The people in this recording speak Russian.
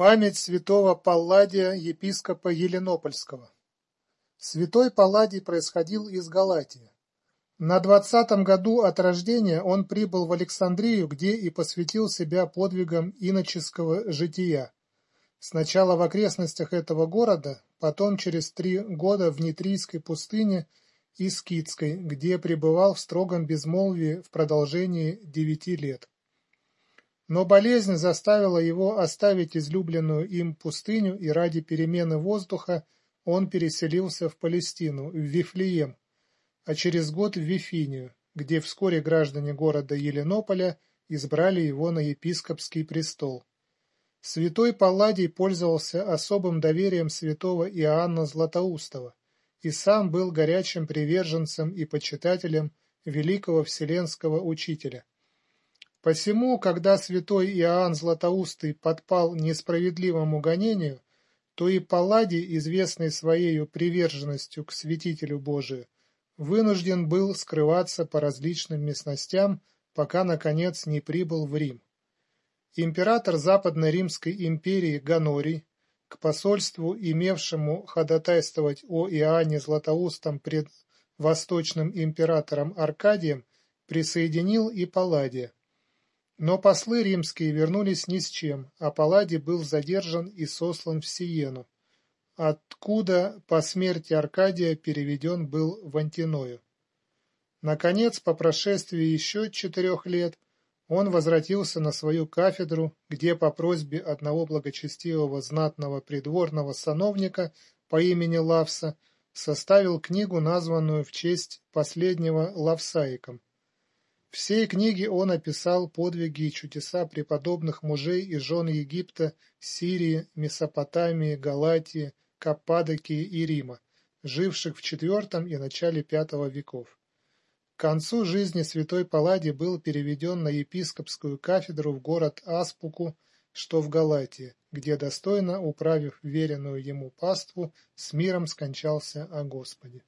Память святого Палладия, епископа Еленопольского Святой Палладий происходил из Галатии. На двадцатом году от рождения он прибыл в Александрию, где и посвятил себя подвигам иноческого жития. Сначала в окрестностях этого города, потом через три года в Нитрийской пустыне и Скитской, где пребывал в строгом безмолвии в продолжении девяти лет. Но болезнь заставила его оставить излюбленную им пустыню, и ради перемены воздуха он переселился в Палестину, в Вифлеем, а через год в Вифинию, где вскоре граждане города Еленополя избрали его на епископский престол. Святой Палладий пользовался особым доверием святого Иоанна Златоустова и сам был горячим приверженцем и почитателем великого вселенского учителя. Посему, когда святой Иоанн Златоустый подпал несправедливому гонению, то и Палладий, известный своей приверженностью к святителю Божию, вынужден был скрываться по различным местностям, пока, наконец, не прибыл в Рим. Император Западной Римской империи Ганорий, к посольству, имевшему ходатайствовать о Иоанне Златоустом пред восточным императором Аркадием, присоединил и Палладия. Но послы римские вернулись ни с чем, а Палладий был задержан и сослан в Сиену, откуда по смерти Аркадия переведен был в Антиною. Наконец, по прошествии еще четырех лет, он возвратился на свою кафедру, где по просьбе одного благочестивого знатного придворного сановника по имени Лавса составил книгу, названную в честь последнего Лавсаиком. В сей книге он описал подвиги и чудеса преподобных мужей и жен Египта, Сирии, Месопотамии, Галатии, Каппадокии и Рима, живших в IV и начале V веков. К концу жизни святой Палладий был переведен на епископскую кафедру в город Аспуку, что в Галатии, где, достойно управив веренную ему паству, с миром скончался о Господе.